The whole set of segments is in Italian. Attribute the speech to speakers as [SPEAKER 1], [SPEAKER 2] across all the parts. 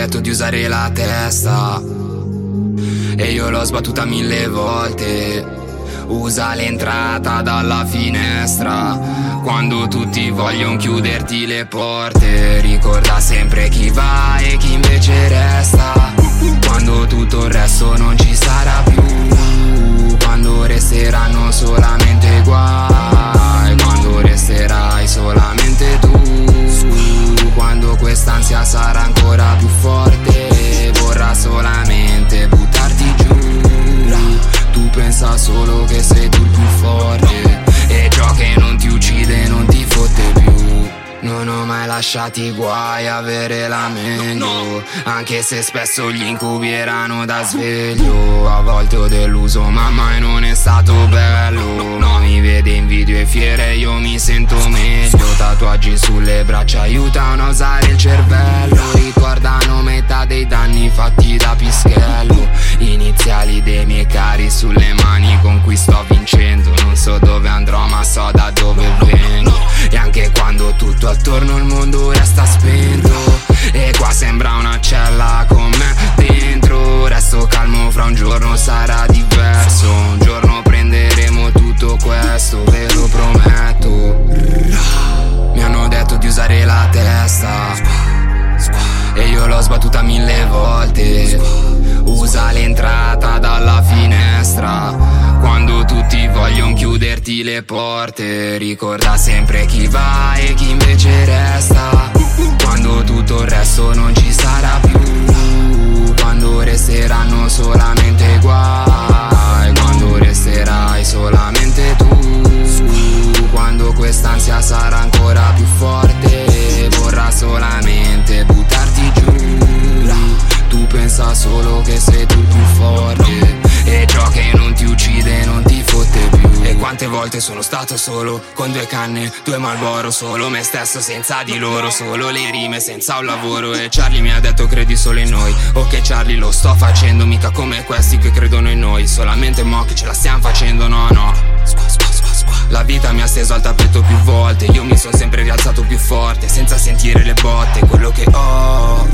[SPEAKER 1] detto di usare la testa e io l'ho sbattuta mille volte. Usa l'entrata dalla finestra quando tutti vogliono chiuderti le porte. Ricorda sempre chi va e chi invece resta. Quando tutto il resto non ci sarà più. Mai lasciati guai avere la meglio Anche se spesso gli incubi erano da sveglio. A volte ho deluso ma mai non è stato bello. No mi vede in video e fiere io mi sento meglio. Tatuaggi sulle braccia aiutano a usare il cervello. Ricordano metà dei danni fatti da pischello. Iniziali dei miei cari sulle mani con cui sto vincendo. Non so dove andrò ma so da dove vengo. E anche quando tutto attorno la testa e io l'ho sbattuta mille volte. Usa l'entrata dalla finestra. Quando tutti vogliono chiuderti le porte Ricorda sempre chi va e chi invece resta. Quando tutto il resto non ci sarà più. Quando resteranno solamente guai. Quando resterai solamente tu. Quando quest'ansia sarà ancora Solo che sei tu più forte. E ciò che non ti uccide non ti fotte più. E quante volte sono stato solo Con due canne, due malboro Solo me stesso senza di loro Solo le rime senza un lavoro. E Charlie mi ha detto credi solo in noi. Ok Charlie lo sto facendo Mica come questi che credono in noi. Solamente mo che ce la stiamo facendo no no. La vita mi ha steso al tappeto più volte. Io mi sono sempre rialzato più forte Senza sentire le botte. Quello che ho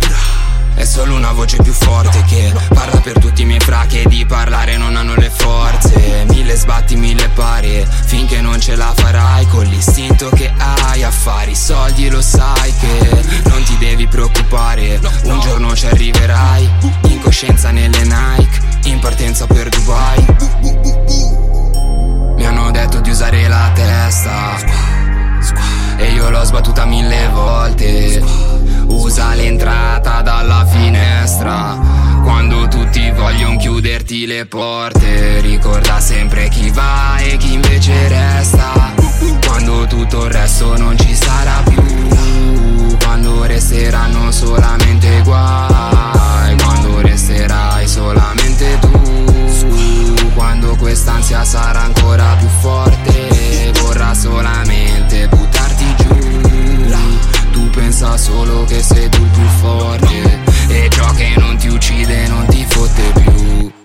[SPEAKER 1] una voce più forte che parla per tutti i miei fra di parlare non hanno le forze. Mille sbatti, mille pari finché non ce la farai Con l'istinto che hai a fare. I soldi lo sai che non ti devi preoccupare Un giorno ci arriverai. In coscienza nelle Nike In partenza per Dubai. Mi hanno detto di usare la testa E io l'ho sbattuta mille volte. Usa l'entrata destra Quando tutti vogliono chiuderti le porte Ricorda sempre chi va e chi invece resta. Quando tutto il resto non ci sarà più Quando resteranno solamente guai Quando resterai solamente tu. Quando quest'ansia sarà ancora più forte Vorrà solamente buttarti giù. Tu pensa solo che sei tu il più forte. E ciò che non ti uccide non ti fotte più.